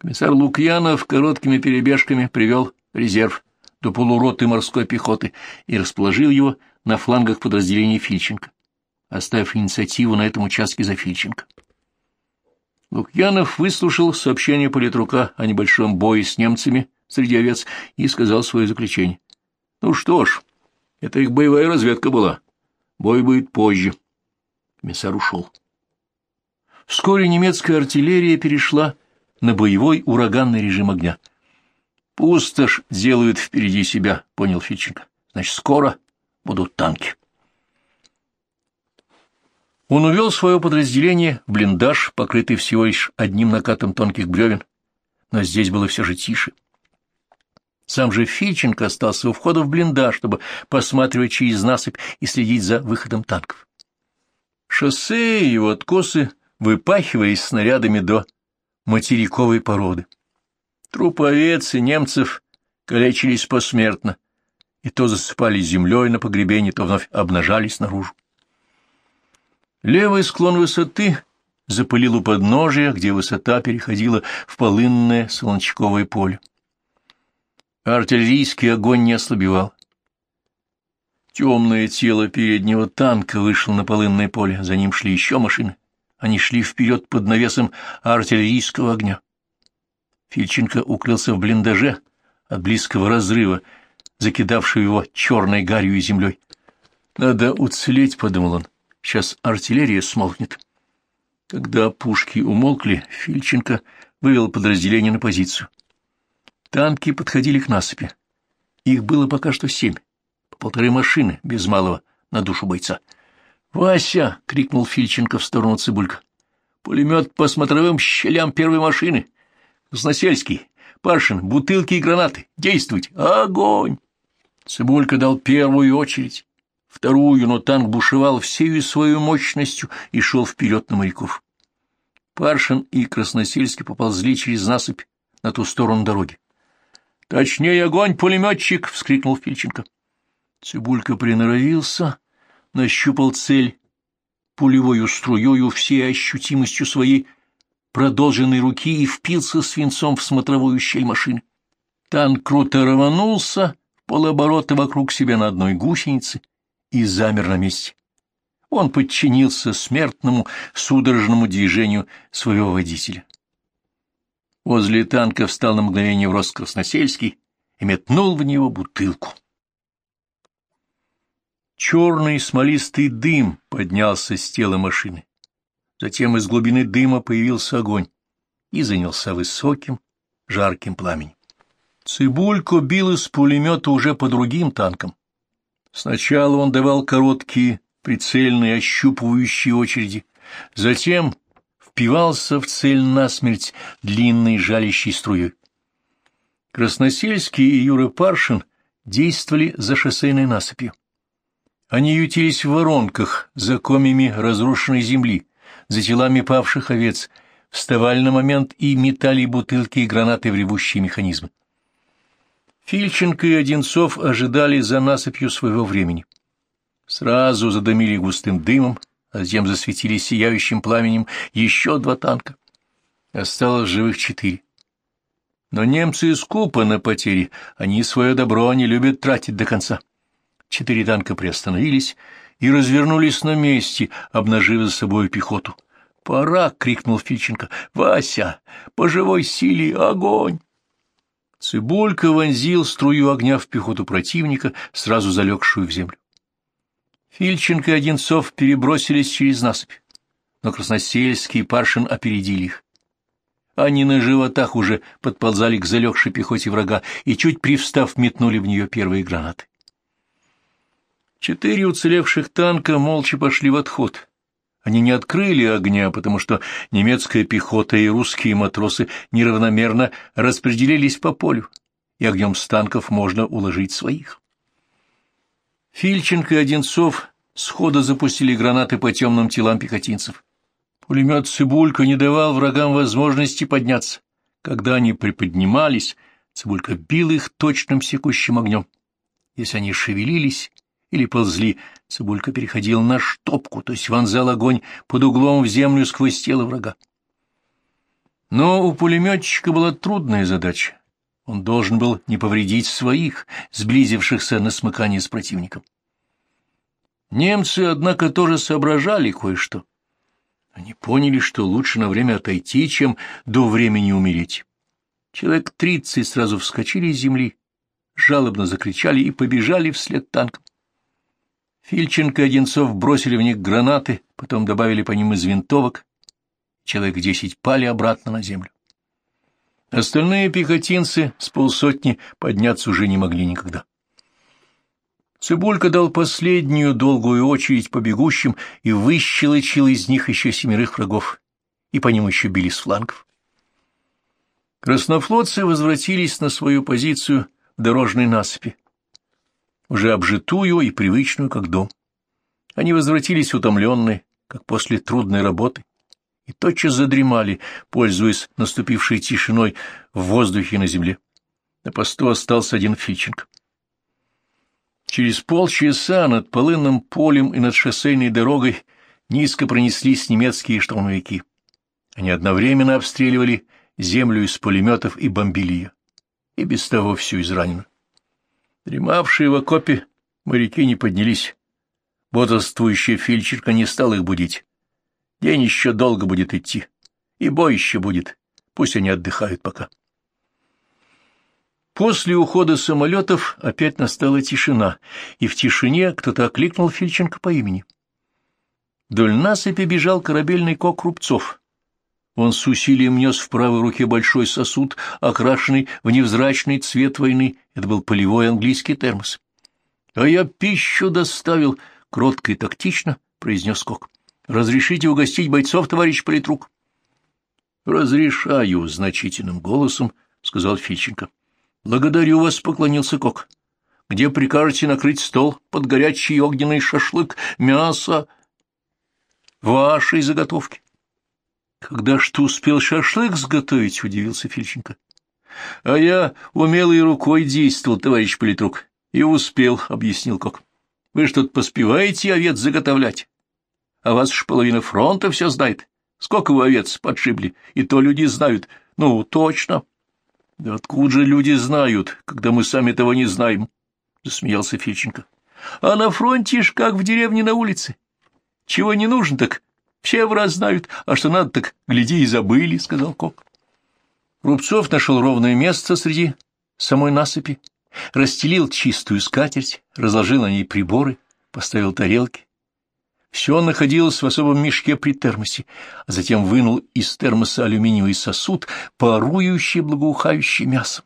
Комиссар Лукьянов короткими перебежками привел резерв до полуроты морской пехоты и расположил его на флангах подразделений Фильченко, оставив инициативу на этом участке за Фильченко. Лукьянов выслушал сообщение политрука о небольшом бое с немцами среди овец и сказал свое заключение. Ну что ж, это их боевая разведка была. Бой будет позже. Комиссар ушел. Вскоре немецкая артиллерия перешла на боевой ураганный режим огня. Пустошь делают впереди себя, понял Фиченко. Значит, скоро будут танки. Он увел свое подразделение в блиндаж, покрытый всего лишь одним накатом тонких бревен, но здесь было все же тише. Сам же Фильченко остался у входа в блиндаж, чтобы посматривать через насыпь и следить за выходом танков. Шоссе и его откосы выпахивались снарядами до материковой породы. Трупы овец и немцев калечились посмертно, и то засыпались землей на погребении, то вновь обнажались наружу. Левый склон высоты запылил у подножия, где высота переходила в полынное солончаковое поле. Артиллерийский огонь не ослабевал. Темное тело переднего танка вышло на полынное поле, за ним шли еще машины. Они шли вперед под навесом артиллерийского огня. Фильченко укрылся в блиндаже от близкого разрыва, закидавшего его черной гарью и землей. «Надо уцелеть», — подумал он, — «сейчас артиллерия смолкнет». Когда пушки умолкли, Фильченко вывел подразделение на позицию. Танки подходили к насыпи. Их было пока что семь, по полторы машины, без малого, на душу бойца. «Вася!» — крикнул Фильченко в сторону Цибулька. «Пулемет по смотровым щелям первой машины. Красносельский, Паршин, бутылки и гранаты. Действовать! Огонь!» Цибулька дал первую очередь, вторую, но танк бушевал всею свою мощностью и шел вперед на моряков. Паршин и Красносельский поползли через насыпь на ту сторону дороги. «Точнее огонь, пулеметчик!» — вскрикнул Фильченко. Цибулька приноровился, нащупал цель пулевою струею всей ощутимостью своей продолженной руки и впился свинцом в смотровую щель машины. Танк круто рванулся полоборота вокруг себя на одной гусенице и замер на месте. Он подчинился смертному судорожному движению своего водителя. Возле танка встал на мгновение в рост Красносельский и метнул в него бутылку. Черный смолистый дым поднялся с тела машины. Затем из глубины дыма появился огонь и занялся высоким, жарким пламенем. Цибулько бил из пулемета уже по другим танкам. Сначала он давал короткие, прицельные, ощупывающие очереди, затем впивался в цель насмерть длинной жалящей струей. Красносельский и Юра Паршин действовали за шоссейной насыпью. Они ютились в воронках за комями разрушенной земли, за телами павших овец, вставали на момент и метали бутылки и гранаты в ревущие механизмы. Фильченко и Одинцов ожидали за насыпью своего времени. Сразу задымили густым дымом, а затем засветили сияющим пламенем еще два танка. Осталось живых четыре. Но немцы скупы на потери, они свое добро не любят тратить до конца. Четыре танка приостановились и развернулись на месте, обнажив за собой пехоту. «Пора!» — крикнул Фильченко. «Вася, по живой силе огонь!» Цибулька вонзил струю огня в пехоту противника, сразу залегшую в землю. Фильченко и Одинцов перебросились через насыпь, но Красносельский и Паршин опередили их. Они на животах уже подползали к залегшей пехоте врага и, чуть привстав, метнули в нее первые гранаты. Четыре уцелевших танка молча пошли в отход. Они не открыли огня, потому что немецкая пехота и русские матросы неравномерно распределились по полю, и огнем с танков можно уложить своих. Фильченко и Одинцов схода запустили гранаты по темным телам пехотинцев. Пулемет «Цибулька» не давал врагам возможности подняться. Когда они приподнимались, Цибулька бил их точным секущим огнем. Если они шевелились или ползли, Цибулька переходил на штопку, то есть вонзал огонь под углом в землю сквозь тело врага. Но у пулеметчика была трудная задача. Он должен был не повредить своих, сблизившихся на смыкание с противником. Немцы, однако, тоже соображали кое-что. Они поняли, что лучше на время отойти, чем до времени умереть. Человек тридцать сразу вскочили с земли, жалобно закричали и побежали вслед танкам. Фильченко и Одинцов бросили в них гранаты, потом добавили по ним из винтовок. Человек десять пали обратно на землю. Остальные пехотинцы с полсотни подняться уже не могли никогда. Цибулька дал последнюю долгую очередь по бегущим и выщелочил из них еще семерых врагов, и по ним еще били с флангов. Краснофлотцы возвратились на свою позицию в дорожной насыпи, уже обжитую и привычную, как дом. Они возвратились утомленные, как после трудной работы, и тотчас задремали, пользуясь наступившей тишиной в воздухе на земле. На посту остался один Фильченко. Через полчаса над полынным полем и над шоссейной дорогой низко пронеслись немецкие штурмовики. Они одновременно обстреливали землю из пулеметов и бомбили ее. И без того всю изранено. Дремавшие в окопе моряки не поднялись. Бодрствующая фельдшерка не стала их будить. День еще долго будет идти, и бой еще будет. Пусть они отдыхают пока. После ухода самолетов опять настала тишина, и в тишине кто-то окликнул Фильченко по имени. Вдоль насыпи бежал корабельный кок Рубцов. Он с усилием нес в правой руке большой сосуд, окрашенный в невзрачный цвет войны. Это был полевой английский термос. — А я пищу доставил, — кротко и тактично произнес кок. — Разрешите угостить бойцов, товарищ политрук? — Разрешаю, — значительным голосом сказал Фильченко. — Благодарю вас, — поклонился Кок. — Где прикажете накрыть стол под горячий огненный шашлык, мясо вашей заготовки? — Когда ж ты успел шашлык сготовить? — удивился Фильченко. — А я умелой рукой действовал, товарищ политрук, и успел, — объяснил Кок. — Вы ж тут поспеваете овец заготовлять? А вас ж половина фронта все знает. Сколько вы овец подшибли, и то люди знают. Ну, точно. — Да откуда же люди знают, когда мы сами того не знаем? — засмеялся Фельченко. — А на фронте ж как в деревне на улице. Чего не нужно, так все в раз знают, а что надо, так гляди и забыли, — сказал Кок. Рубцов нашел ровное место среди самой насыпи, расстелил чистую скатерть, разложил на ней приборы, поставил тарелки, все находилось в особом мешке при термосе, а затем вынул из термоса алюминиевый сосуд, парующий благоухающий мясом.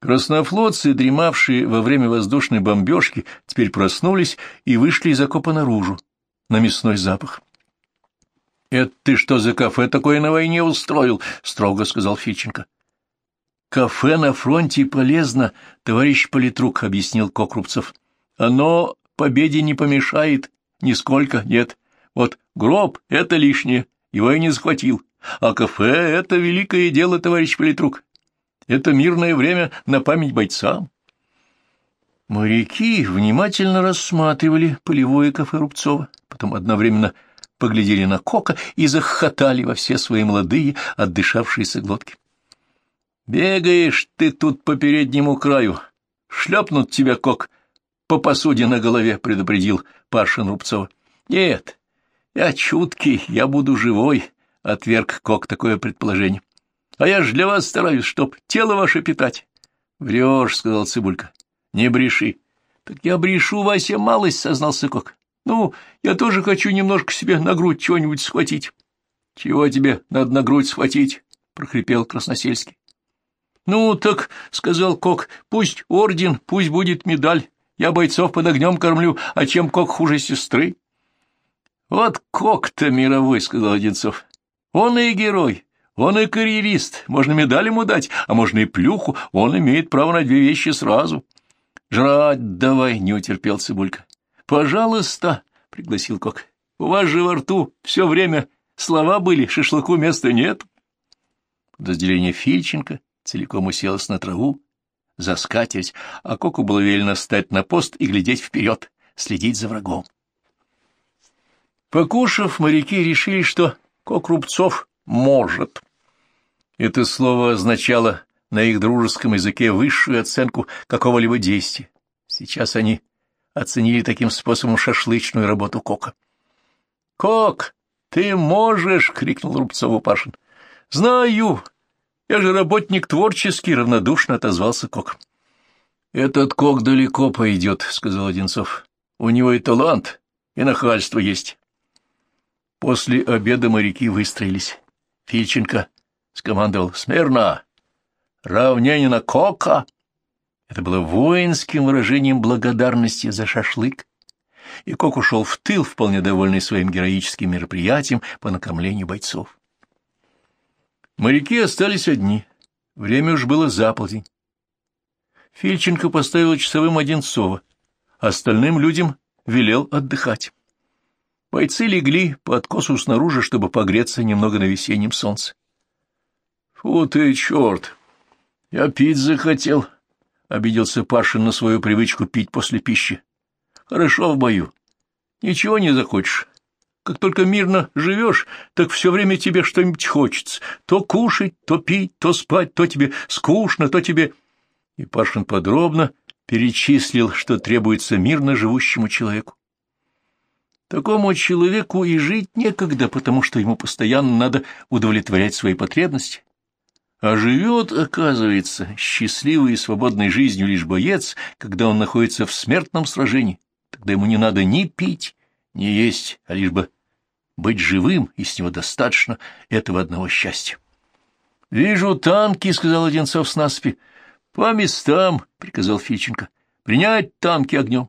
Краснофлотцы, дремавшие во время воздушной бомбежки, теперь проснулись и вышли из окопа наружу, на мясной запах. — Это ты что за кафе такое на войне устроил? — строго сказал Фиченко. — Кафе на фронте полезно, товарищ политрук, — объяснил Кокрупцев. — Оно победе не помешает, Нисколько нет. Вот гроб — это лишнее, его я не захватил. А кафе — это великое дело, товарищ политрук. Это мирное время на память бойцам. Моряки внимательно рассматривали полевое кафе Рубцова, потом одновременно поглядели на Кока и захохотали во все свои молодые, отдышавшиеся глотки. «Бегаешь ты тут по переднему краю. Шлепнут тебя, Кок, по посуде на голове, — предупредил Пашин Рубцова. — Нет, я чуткий, я буду живой, — отверг Кок такое предположение. — А я ж для вас стараюсь, чтоб тело ваше питать. — Врешь, — сказал Цибулька. — Не бреши. — Так я брешу, Вася, малость, — сознался Кок. — Ну, я тоже хочу немножко себе на грудь чего-нибудь схватить. — Чего тебе надо на грудь схватить? — прохрипел Красносельский. — Ну, так, — сказал Кок, — пусть орден, пусть будет медаль. Я бойцов под огнем кормлю, а чем кок хуже сестры? — Вот кок-то мировой, — сказал Одинцов. — Он и герой, он и карьерист, можно медаль ему дать, а можно и плюху, он имеет право на две вещи сразу. — Жрать давай, — не утерпел Цибулька. — Пожалуйста, — пригласил Кок. — У вас же во рту все время слова были, шашлыку места нет. Подразделение Фильченко целиком уселось на траву, за а Коку было велено встать на пост и глядеть вперед, следить за врагом. Покушав, моряки решили, что Кок Рубцов может. Это слово означало на их дружеском языке высшую оценку какого-либо действия. Сейчас они оценили таким способом шашлычную работу Кока. — Кок, ты можешь! — крикнул Рубцову Пашин. — Знаю! Я же работник творческий, — равнодушно отозвался Кок. — Этот Кок далеко пойдет, — сказал Одинцов. — У него и талант, и нахальство есть. После обеда моряки выстроились. Фильченко скомандовал «Смирно! Равнение на Кока!» Это было воинским выражением благодарности за шашлык, и Кок ушел в тыл, вполне довольный своим героическим мероприятием по накормлению бойцов. Моряки остались одни. Время уж было за. Фильченко поставил часовым Одинцова, остальным людям велел отдыхать. Бойцы легли по откосу снаружи, чтобы погреться немного на весеннем солнце. — Фу ты, черт! Я пить захотел, — обиделся Пашин на свою привычку пить после пищи. — Хорошо в бою. Ничего не захочешь. Как только мирно живешь, так все время тебе что-нибудь хочется. То кушать, то пить, то спать, то тебе скучно, то тебе... И Пашин подробно перечислил, что требуется мирно живущему человеку. Такому человеку и жить некогда, потому что ему постоянно надо удовлетворять свои потребности. А живет, оказывается, счастливой и свободной жизнью лишь боец, когда он находится в смертном сражении. Тогда ему не надо ни пить, ни есть, а лишь бы быть живым, и с него достаточно этого одного счастья. — Вижу танки, — сказал Одинцов с наспи. — По местам, — приказал Фиченко. — Принять танки огнем.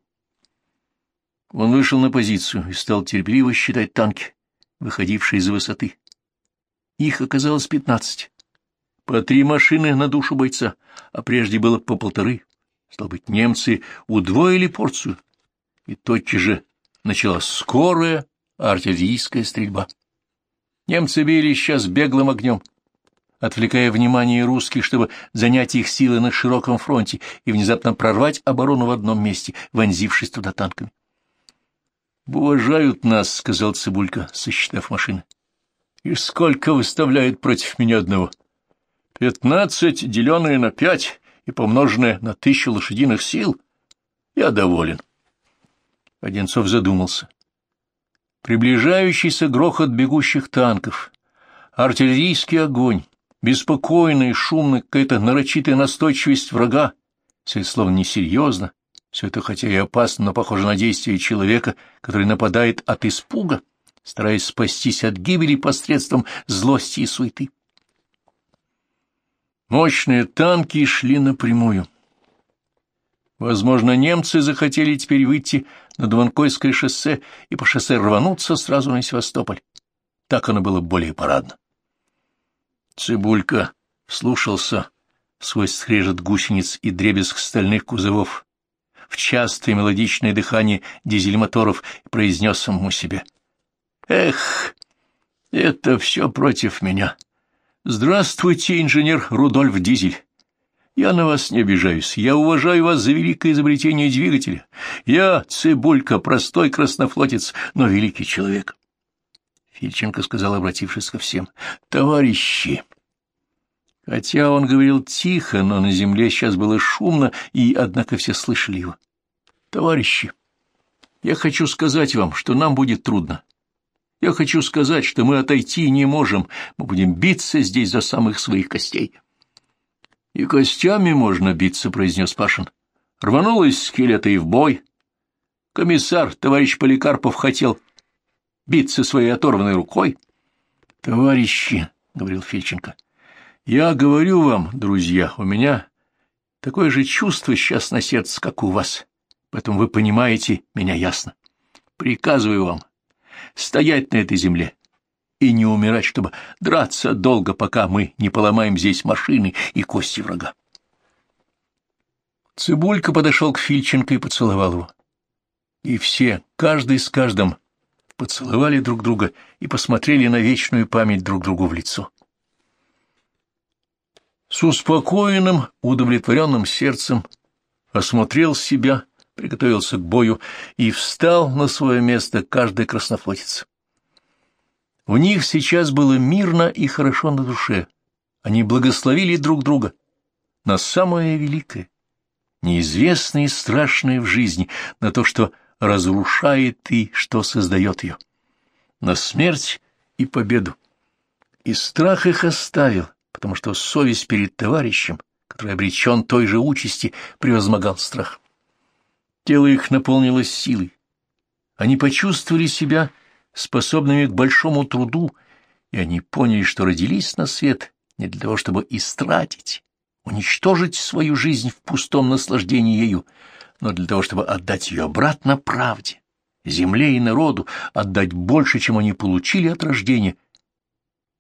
Он вышел на позицию и стал терпеливо считать танки, выходившие из высоты. Их оказалось пятнадцать. По три машины на душу бойца, а прежде было по полторы. Стал быть, немцы удвоили порцию. И тотчас же началась скорая артиллерийская стрельба. Немцы били сейчас беглым огнем, отвлекая внимание русских, чтобы занять их силы на широком фронте и внезапно прорвать оборону в одном месте, вонзившись туда танками. «Уважают нас», — сказал Цибулька, сосчитав машины. «И сколько выставляют против меня одного?» «Пятнадцать, деленное на пять и помноженное на тысячу лошадиных сил. Я доволен». Одинцов задумался. Приближающийся грохот бегущих танков, артиллерийский огонь, беспокойная и шумная какая-то нарочитая настойчивость врага, все это словно несерьезно, все это хотя и опасно, но похоже на действие человека, который нападает от испуга, стараясь спастись от гибели посредством злости и суеты. Мощные танки шли напрямую. Возможно, немцы захотели теперь выйти на Дванкойское шоссе и по шоссе рвануться сразу на Севастополь. Так оно было более парадно. Цибулька слушался сквозь скрежет гусениц и дребезг стальных кузовов в частое мелодичное дыхание дизель-моторов и произнес самому себе. «Эх, это все против меня. Здравствуйте, инженер Рудольф Дизель. Я на вас не обижаюсь. Я уважаю вас за великое изобретение двигателя. Я, Цибулька, простой краснофлотец, но великий человек». Фильченко сказал, обратившись ко всем. «Товарищи!» Хотя он говорил тихо, но на земле сейчас было шумно, и, однако, все слышали его. «Товарищи, я хочу сказать вам, что нам будет трудно. Я хочу сказать, что мы отойти не можем, мы будем биться здесь за самых своих костей». «И костями можно биться», — произнес Пашин. Рванулось скелета и в бой. Комиссар, товарищ Поликарпов, хотел биться своей оторванной рукой. «Товарищи», — говорил Фильченко, — я говорю вам, друзья, у меня такое же чувство сейчас на сердце, как у вас, поэтому вы понимаете меня ясно. Приказываю вам стоять на этой земле и не умирать, чтобы драться долго, пока мы не поломаем здесь машины и кости врага. Цибулька подошел к Фильченко и поцеловал его. И все, каждый с каждым, поцеловали друг друга и посмотрели на вечную память друг другу в лицо. С успокоенным, удовлетворенным сердцем осмотрел себя, приготовился к бою и встал на свое место каждый краснофлотец. У них сейчас было мирно и хорошо на душе. Они благословили друг друга на самое великое, неизвестное и страшное в жизни, на то, что разрушает и что создает ее, на смерть и победу. И страх их оставил, потому что совесть перед товарищем, который обречен той же участи, превозмогал страх. Тело их наполнилось силой. Они почувствовали себя способными к большому труду, и они поняли, что родились на свет не для того, чтобы истратить, уничтожить свою жизнь в пустом наслаждении ею, но для того, чтобы отдать ее обратно правде, земле и народу, отдать больше, чем они получили от рождения,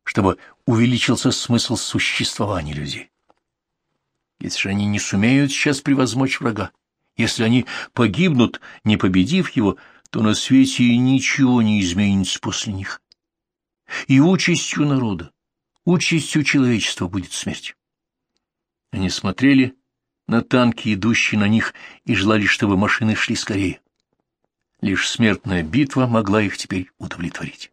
чтобы увеличился смысл существования людей. Если же они не сумеют сейчас превозмочь врага, если они погибнут, не победив его, то на свете ничего не изменится после них. И участью народа, участью человечества будет смерть. Они смотрели на танки, идущие на них, и желали, чтобы машины шли скорее. Лишь смертная битва могла их теперь удовлетворить.